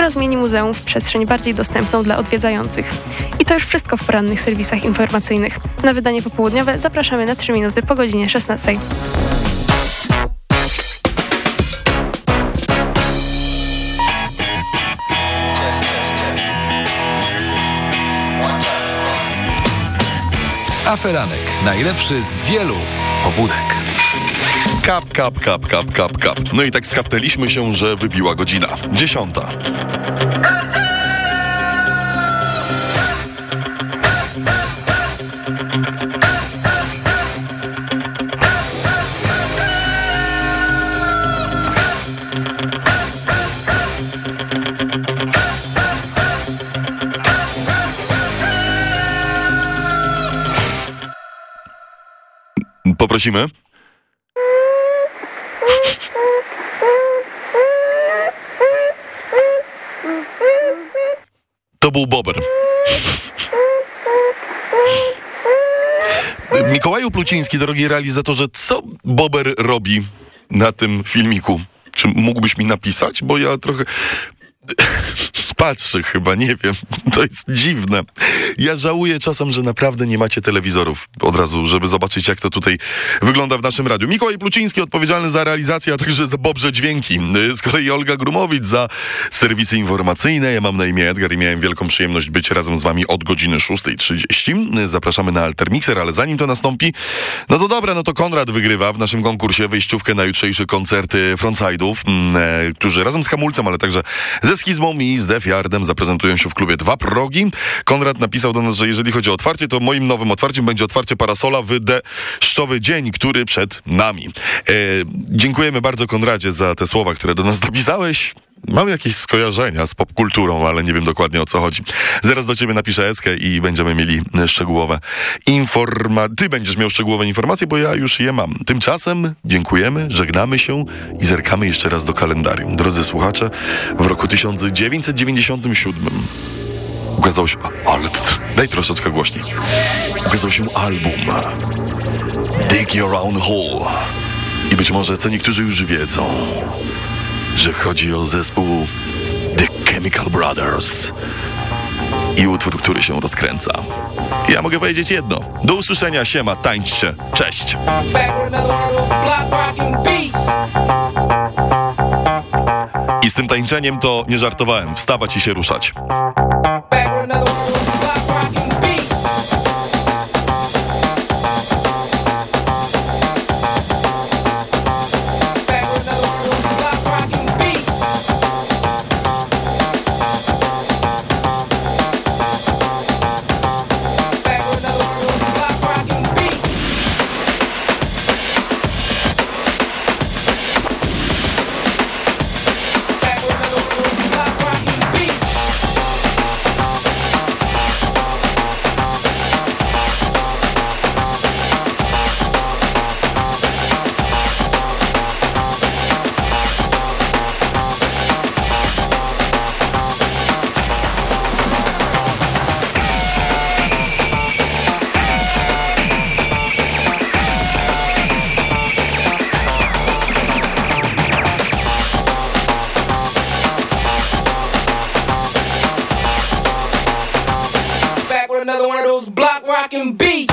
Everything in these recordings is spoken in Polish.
która zmieni muzeum w przestrzeń bardziej dostępną dla odwiedzających. I to już wszystko w porannych serwisach informacyjnych. Na wydanie popołudniowe zapraszamy na 3 minuty po godzinie 16. Aferanek. Najlepszy z wielu pobudek. Kap, kap, kap, kap, kap, kap. No i tak skapnęliśmy się, że wybiła godzina. Dziesiąta. Poprosimy. To był Bober. Mikołaju Pluciński, drogi realizatorze, co Bober robi na tym filmiku? Czy mógłbyś mi napisać? Bo ja trochę patrzy chyba, nie wiem. To jest dziwne. Ja żałuję czasem, że naprawdę nie macie telewizorów od razu, żeby zobaczyć, jak to tutaj wygląda w naszym radiu. Mikołaj Pluciński odpowiedzialny za realizację, a także za Bobrze Dźwięki. Z kolei Olga Grumowicz za serwisy informacyjne. Ja mam na imię Edgar i miałem wielką przyjemność być razem z wami od godziny 6.30. Zapraszamy na Altermixer, ale zanim to nastąpi, no to dobra, no to Konrad wygrywa w naszym konkursie wejściówkę na jutrzejsze koncerty frontside'ów, e, którzy razem z Hamulcem, ale także ze Schizmą i z Def Yardem zaprezentują się w klubie Dwa Progi. Konrad napisał do nas, że jeżeli chodzi o otwarcie, to moim nowym otwarciem będzie otwarcie parasola w deszczowy dzień, który przed nami. E, dziękujemy bardzo Konradzie za te słowa, które do nas dopisałeś. Mam jakieś skojarzenia z popkulturą, ale nie wiem dokładnie o co chodzi. Zaraz do ciebie napiszę eskę i będziemy mieli szczegółowe informacje. Ty będziesz miał szczegółowe informacje, bo ja już je mam. Tymczasem dziękujemy, żegnamy się i zerkamy jeszcze raz do kalendarium. Drodzy słuchacze, w roku 1997 ukazał się... Ale daj troszeczkę głośniej. Ukazał się album Dig Your Own Hole. I być może co niektórzy już wiedzą, że chodzi o zespół The Chemical Brothers i utwór, który się rozkręca. Ja mogę powiedzieć jedno. Do usłyszenia, siema, tańczcie. Cześć. I z tym tańczeniem to nie żartowałem. Wstawać i się ruszać. another one of those block rockin' beats.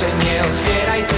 Proszę, nie otwieraj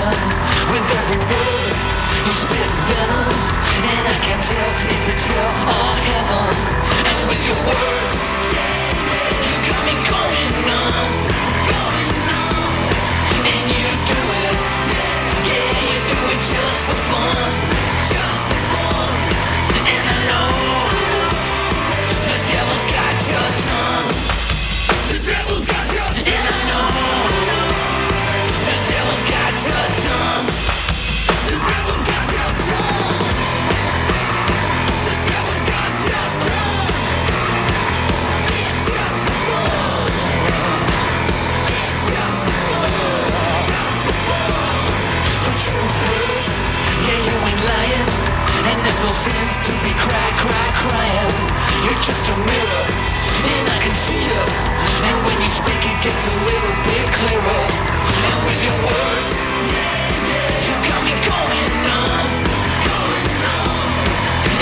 With every word you spit venom And I can't tell if it's hell or heaven. And with your words You got me going numb. And you do it Yeah, you do it just for fun Just for fun. And I know The devil's got your tongue. No sense to be cry, cry, crying. You're just a mirror, and I can see you. And when you speak, it gets a little bit clearer. And with your words, yeah, yeah. you got me going numb. Going numb.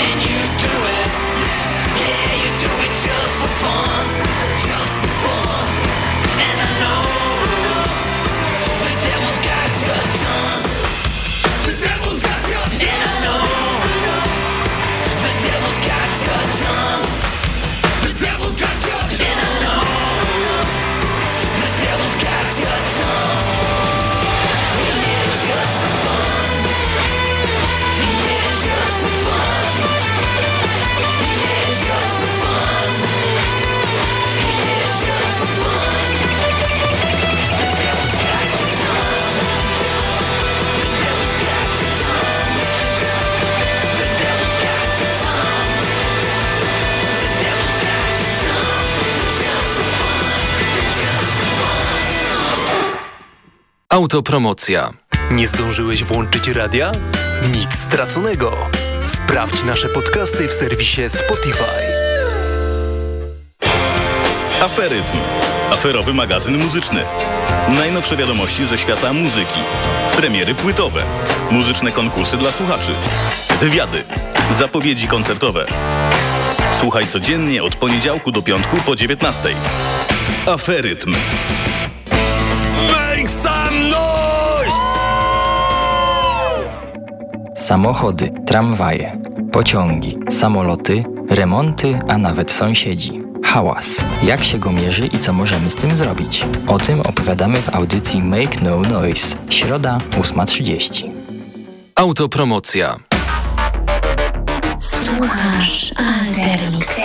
And you do it, yeah, yeah, you do it just for fun, just for fun. And I know the devil's got your tongue. Autopromocja. Nie zdążyłeś włączyć radia? Nic straconego. Sprawdź nasze podcasty w serwisie Spotify. Aferytm. Aferowy magazyn muzyczny. Najnowsze wiadomości ze świata muzyki. Premiery płytowe. Muzyczne konkursy dla słuchaczy. Wywiady. Zapowiedzi koncertowe. Słuchaj codziennie od poniedziałku do piątku po 19. Aferytm. Samochody, tramwaje, pociągi, samoloty, remonty, a nawet sąsiedzi. Hałas. Jak się go mierzy i co możemy z tym zrobić? O tym opowiadamy w audycji Make No Noise. Środa 8.30. Autopromocja. Słuchasz Andermixera.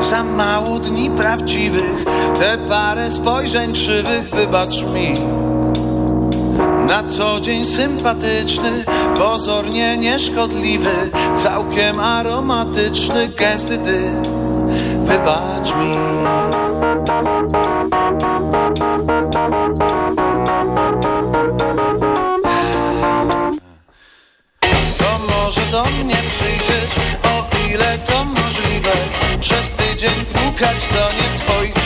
za mało dni prawdziwych, te parę spojrzeń krzywych, wybacz mi. Na co dzień sympatyczny, pozornie nieszkodliwy, całkiem aromatyczny, gęsty dym, wybacz mi. przez tydzień pukać do nieswoich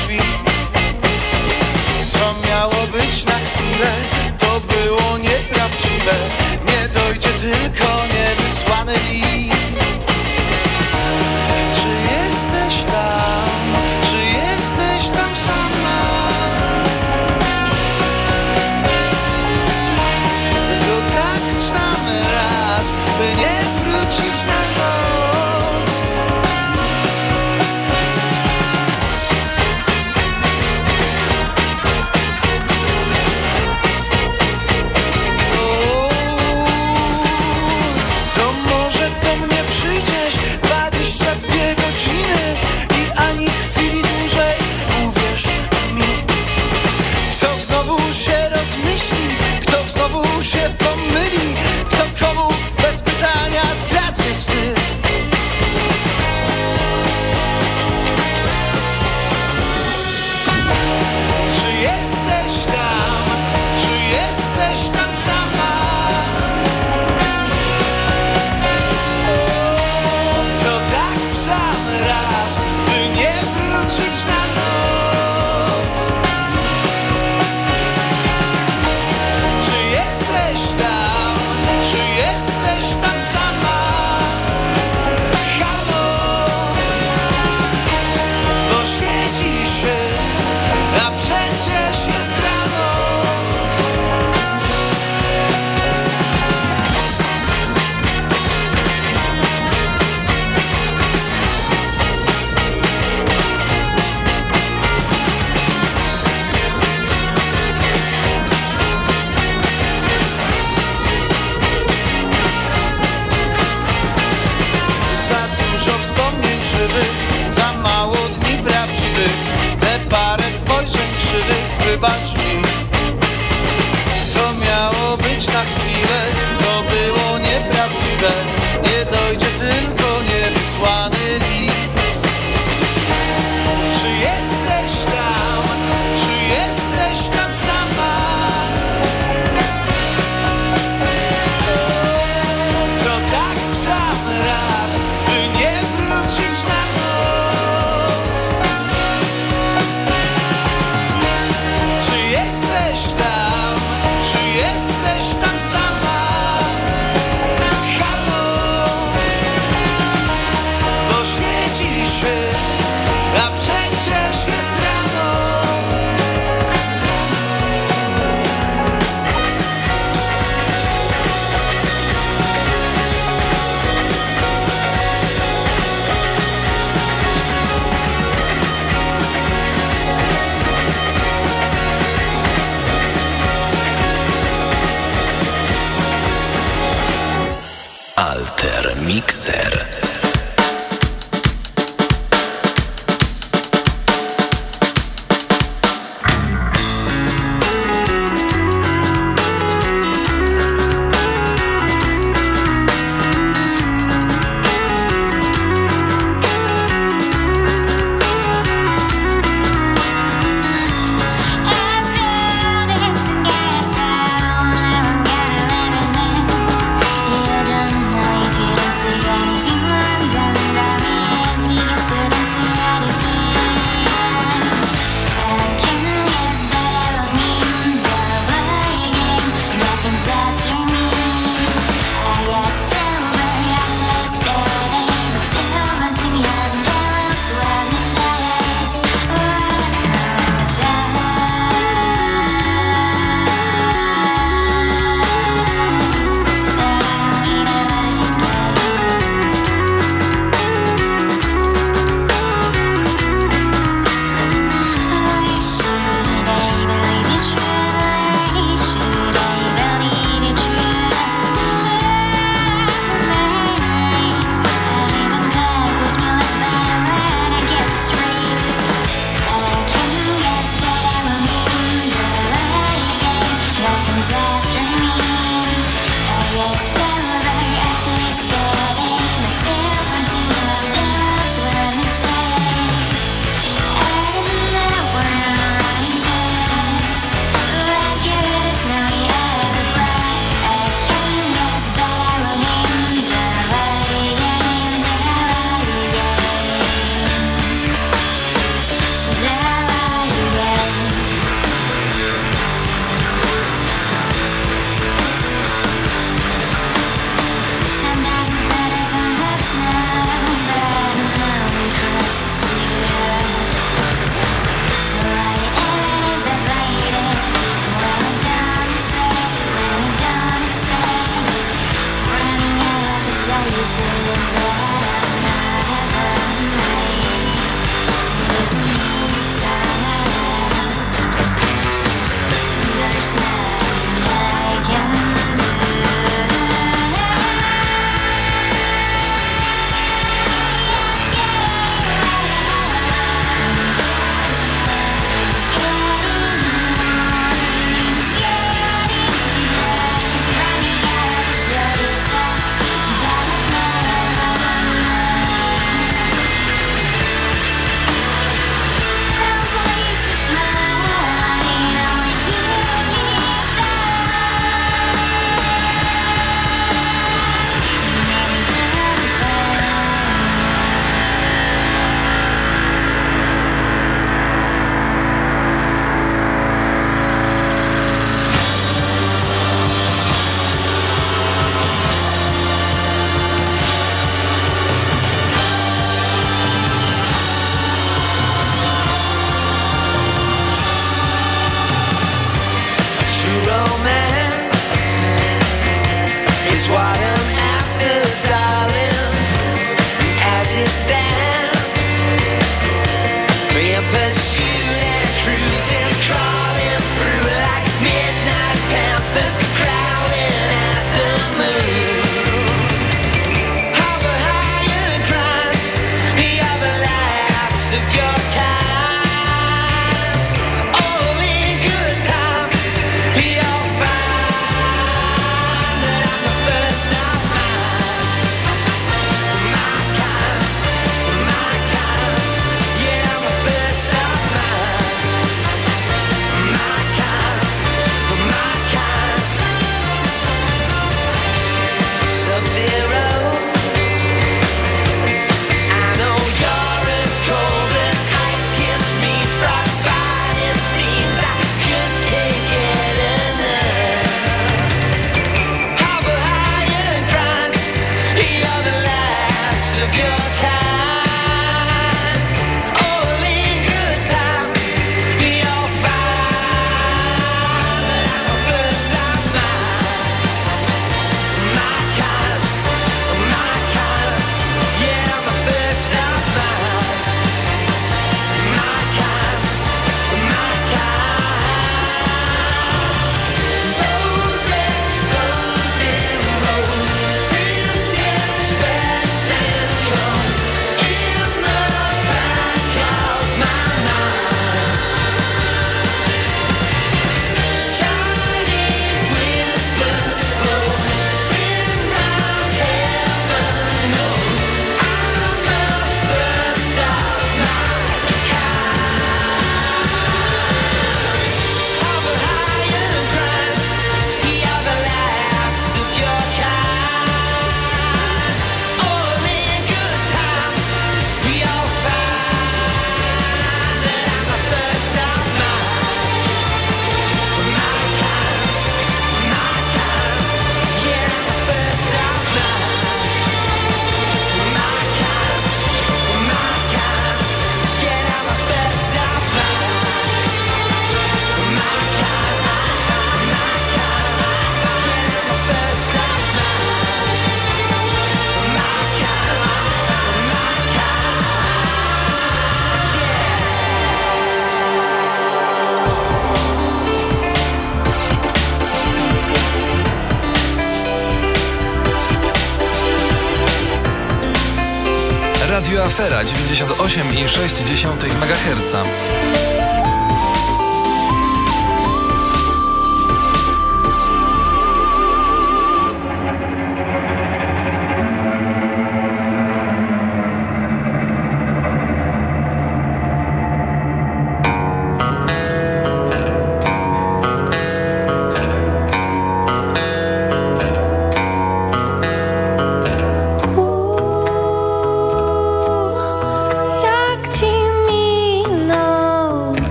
Radio Afera 98,6 MHz.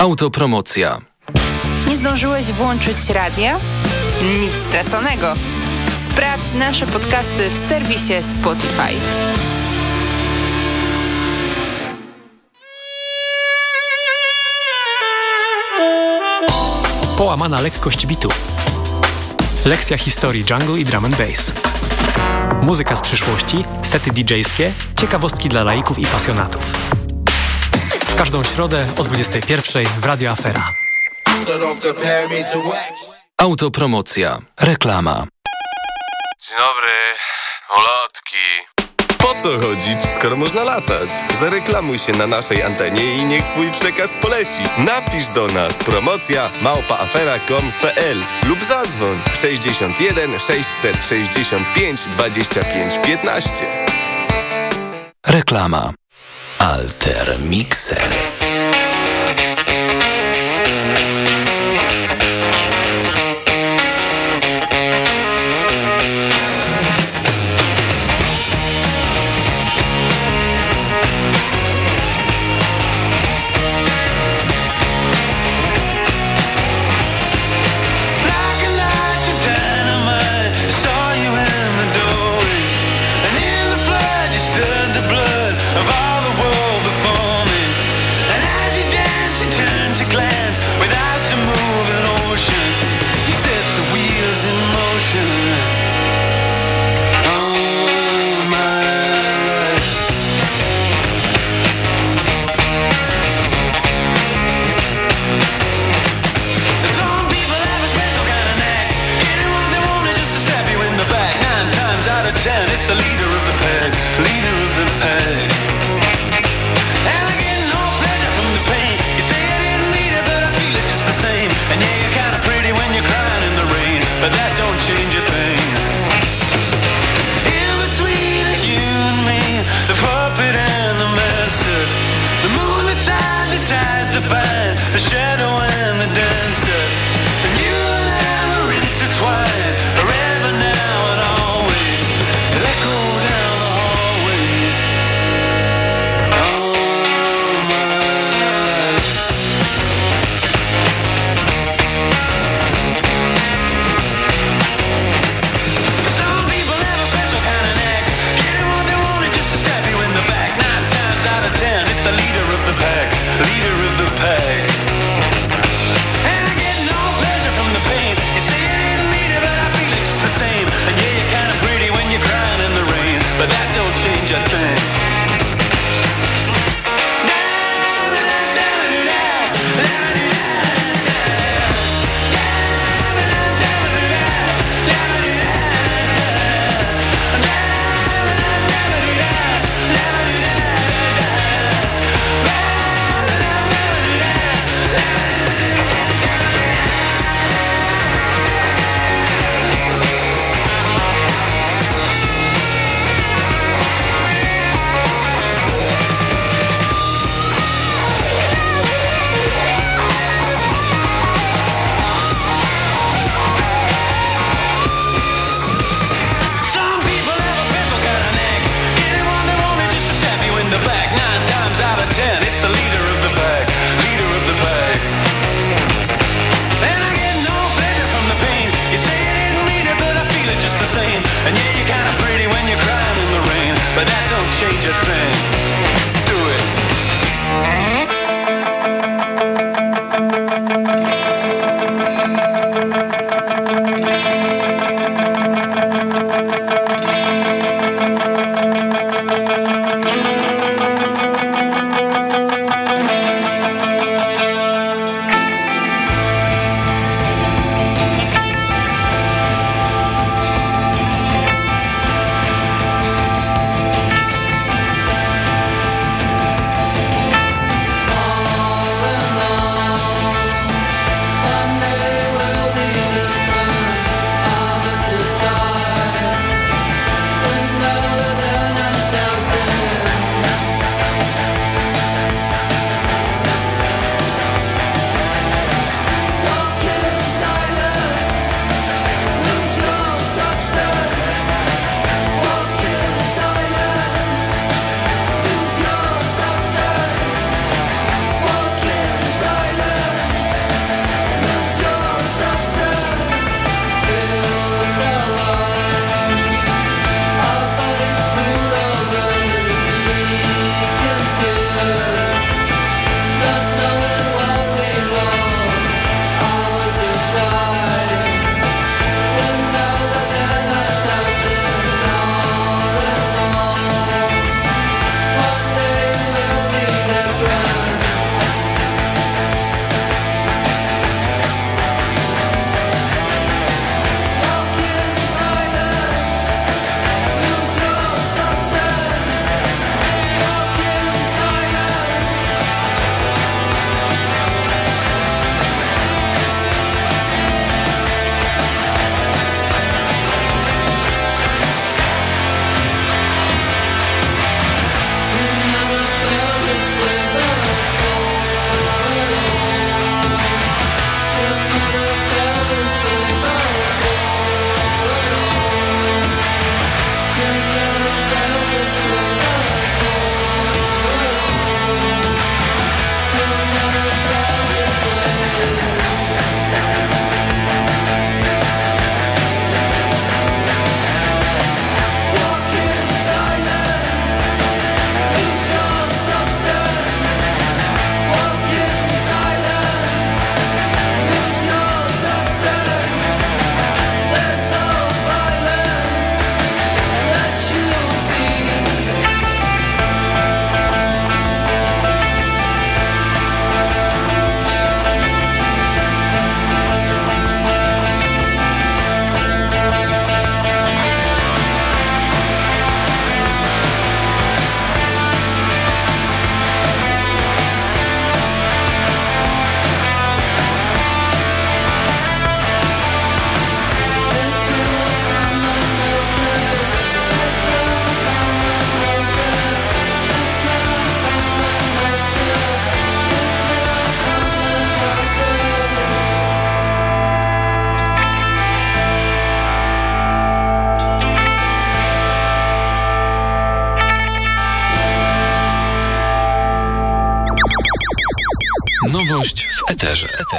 Autopromocja. Nie zdążyłeś włączyć radia? Nic straconego. Sprawdź nasze podcasty w serwisie Spotify. Połamana lekkość bitu. Lekcja historii jungle i drum and bass. Muzyka z przyszłości, sety DJ-skie, ciekawostki dla laików i pasjonatów każdą środę o 21 w Radio Afera. Autopromocja. Reklama. Dzień dobry. Ulotki. Po co chodzić, skoro można latać? Zareklamuj się na naszej antenie i niech twój przekaz poleci. Napisz do nas promocja małpaafera.com.pl lub zadzwoń 61 665 25 15. Reklama. Alter Mixer.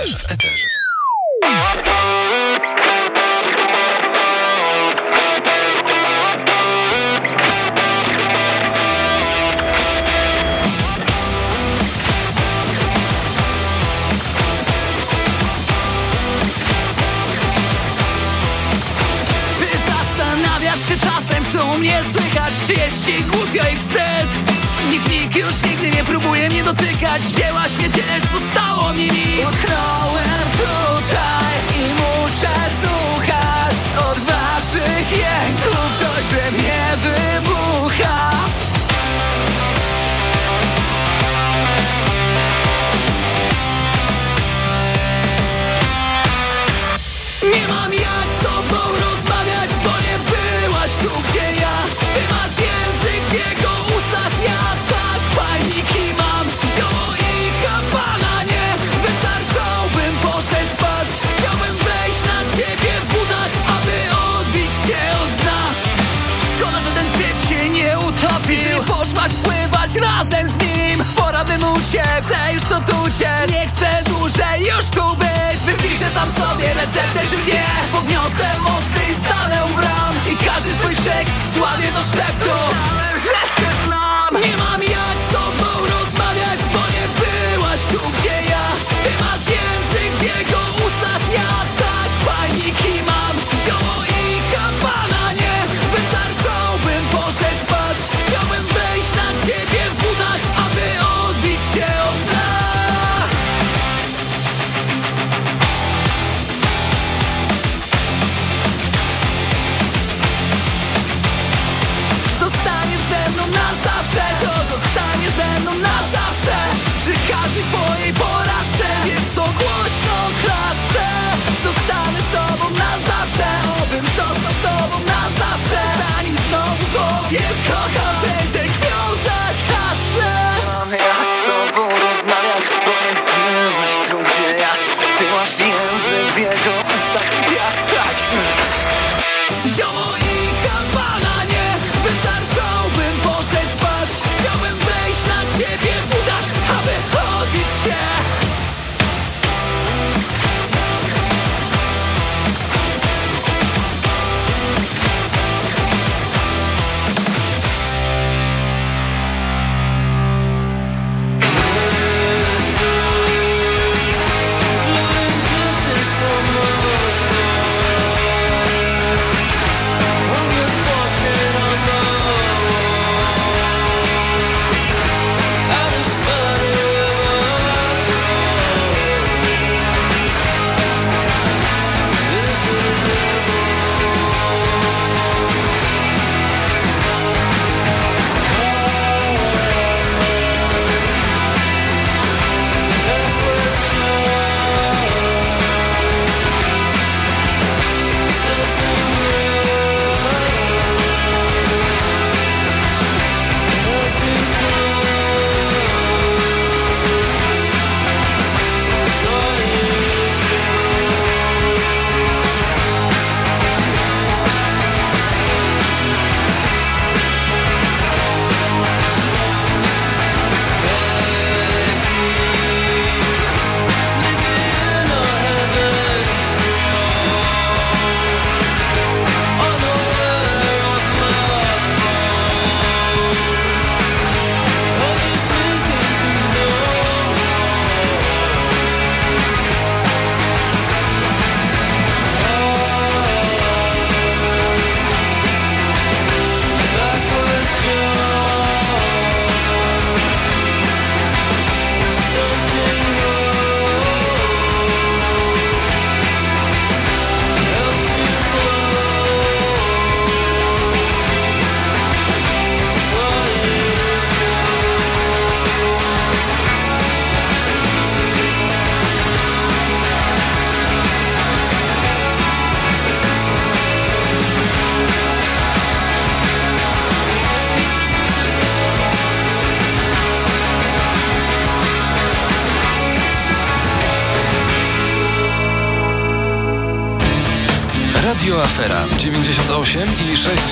eterze. W eterze. mnie słychać Czy jest głupio i wstyd? Nikt, nikt już nigdy nie próbuje mnie dotykać Wzięła Mam w sobie receptę, czy Podniosę mosty i stanę u bram I każdy swój szyk zdławię do szeptu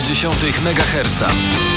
98,6 MHz.